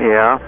Yeah